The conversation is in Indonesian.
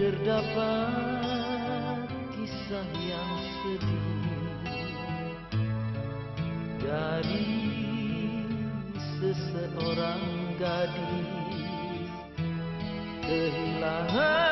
terdapat kisah yang sedih dari seseorang gadis kehilangan